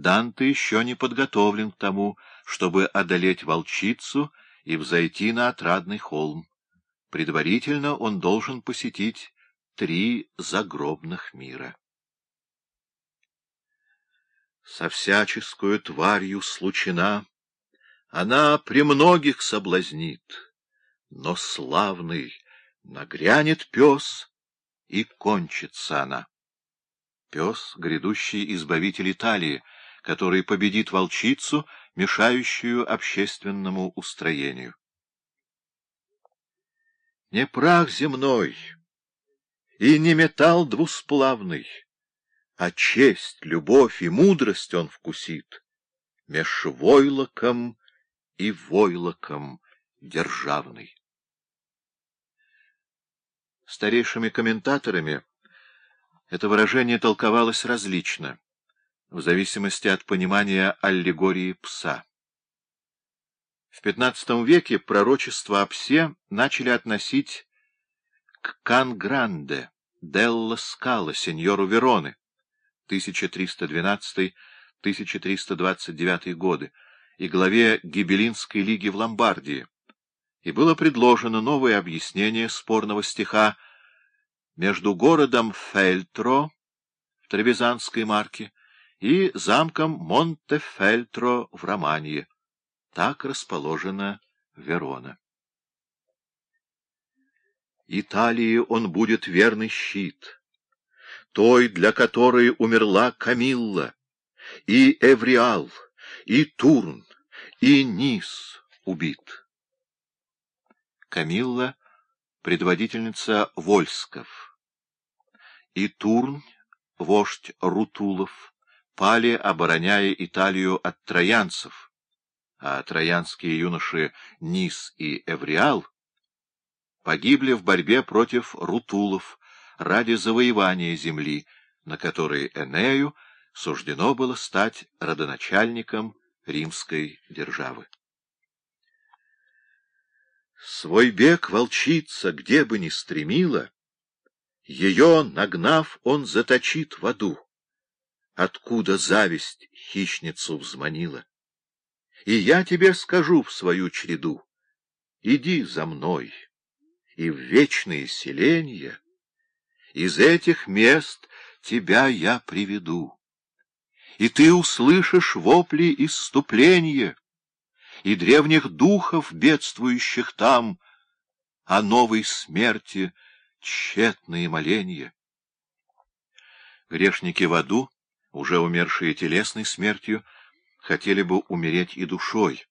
Данте еще не подготовлен к тому, чтобы одолеть волчицу и взойти на отрадный холм. Предварительно он должен посетить три загробных мира. Со всяческую тварью случена, она премногих соблазнит, но славный нагрянет пес, и кончится она. Пес — грядущий избавитель Италии, который победит волчицу, мешающую общественному устроению. Не прах земной и не металл двусплавный, а честь, любовь и мудрость он вкусит меж войлоком и войлоком державный. Старейшими комментаторами это выражение толковалось различно, в зависимости от понимания аллегории пса. В XV веке пророчество о псе начали относить к Кан-Гранде, Делла Скала, сеньору Вероны, 1312-1329 годы, и главе Гибелинской лиги в Ломбардии, и было предложено новое объяснение спорного стиха между городом Фельтро в Тревизанской марке и замком Монтефельтро в Романье. Так расположена Верона. Италии он будет верный щит, той, для которой умерла Камилла, и Эвриал, и Турн, и Низ убит. Камилла — предводительница Вольсков, и Турн — вождь Рутулов, пали, обороняя Италию от троянцев, а троянские юноши Низ и Эвриал погибли в борьбе против Рутулов ради завоевания земли, на которой Энею суждено было стать родоначальником римской державы. Свой бег волчица, где бы ни стремила, ее, нагнав, он заточит в аду, откуда зависть хищницу взманила. И я тебе скажу в свою череду, иди за мной, и в вечные селенья из этих мест тебя я приведу. И ты услышишь вопли исступления, и древних духов, бедствующих там, о новой смерти тщетные моленья. Грешники в аду, уже умершие телесной смертью, хотели бы умереть и душой,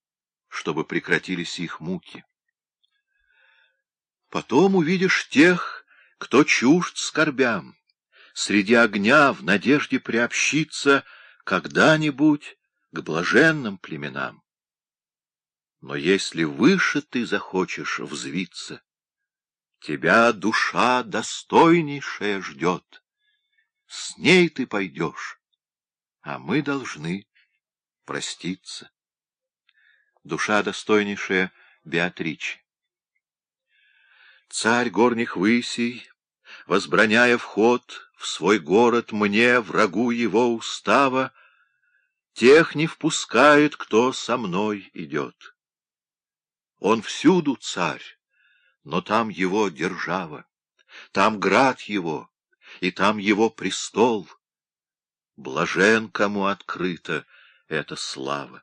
чтобы прекратились их муки. Потом увидишь тех, кто чужд скорбям, среди огня в надежде приобщиться когда-нибудь к блаженным племенам. Но если выше ты захочешь взвиться, тебя душа достойнейшая ждет. С ней ты пойдешь, а мы должны проститься. Душа достойнейшая Беатриче. Царь горних высей, возбраняя вход в свой город мне, врагу его устава, тех не впускает, кто со мной идет. Он всюду царь, но там его держава, там град его, и там его престол. Блажен, кому открыта эта слава.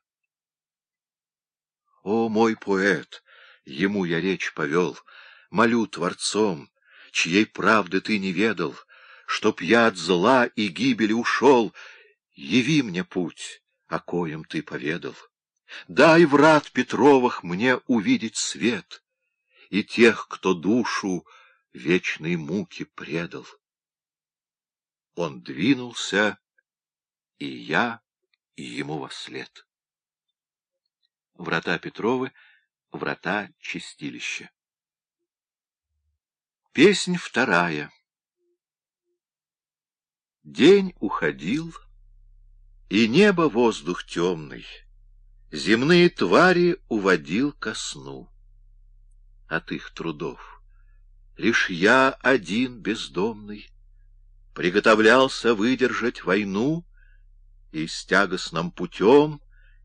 О, мой поэт, ему я речь повел, молю Творцом, чьей правды ты не ведал, чтоб я от зла и гибели ушел, яви мне путь, о коем ты поведал. Дай, врат Петровых, мне увидеть свет и тех, кто душу вечной муки предал. Он двинулся, и я ему во след. Врата Петровы, врата чистилища. Песнь вторая. День уходил, и небо воздух темный — земные твари уводил ко сну. От их трудов лишь я один бездомный приготовлялся выдержать войну и с тягостным путем